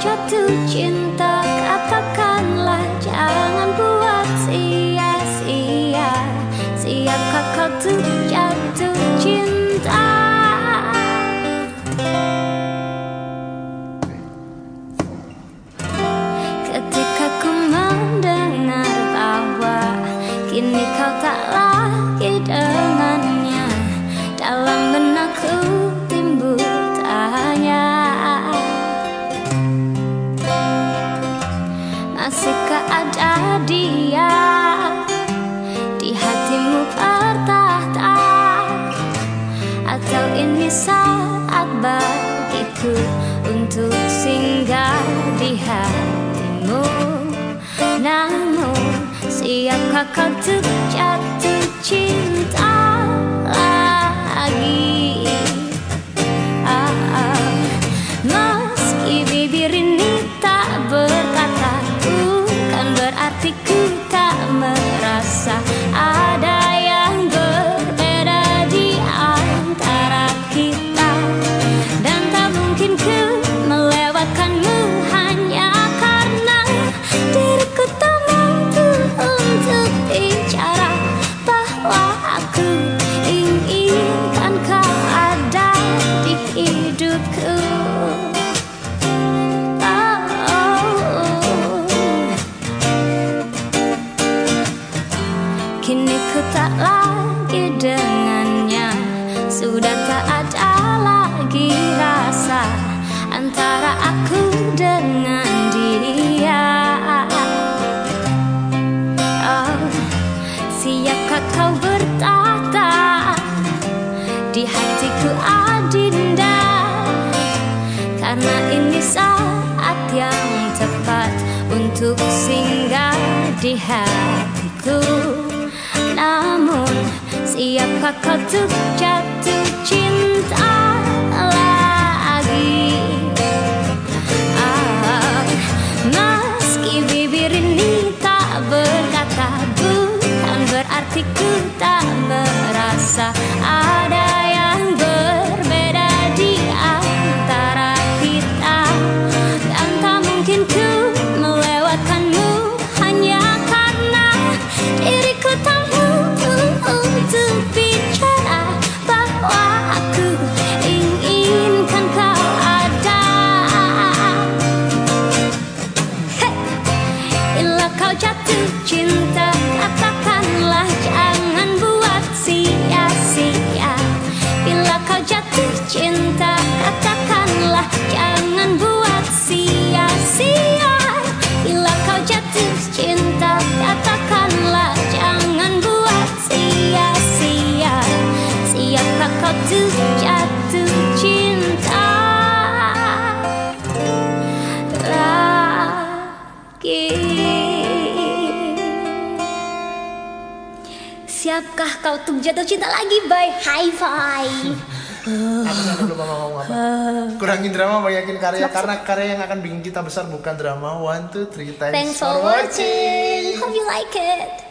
jatuh cinta Untuk singgah di hatimu. Namun siapkah kau untuk jatuh hidupku. Oh. Kini ku tak lagi dengannya. Sudah tak ada lagi rasa Antara aku dengan dia. Oh, Siapkah kau bertahta Di hatiku? adinda di hatiku. Namun siapkah kau untuk jatuh cinta lagi? Ah, Meski bibir ini tak berkata Bukan berarti ku Siapkah kau untuk jatuh cinta lagi? By high five. Aku mau ngomong apa. Kurangin drama, banyakin karya. Karena karya yang akan bikin kita besar bukan drama. One, two, three, thanks, Thanks for watching. Hope you like it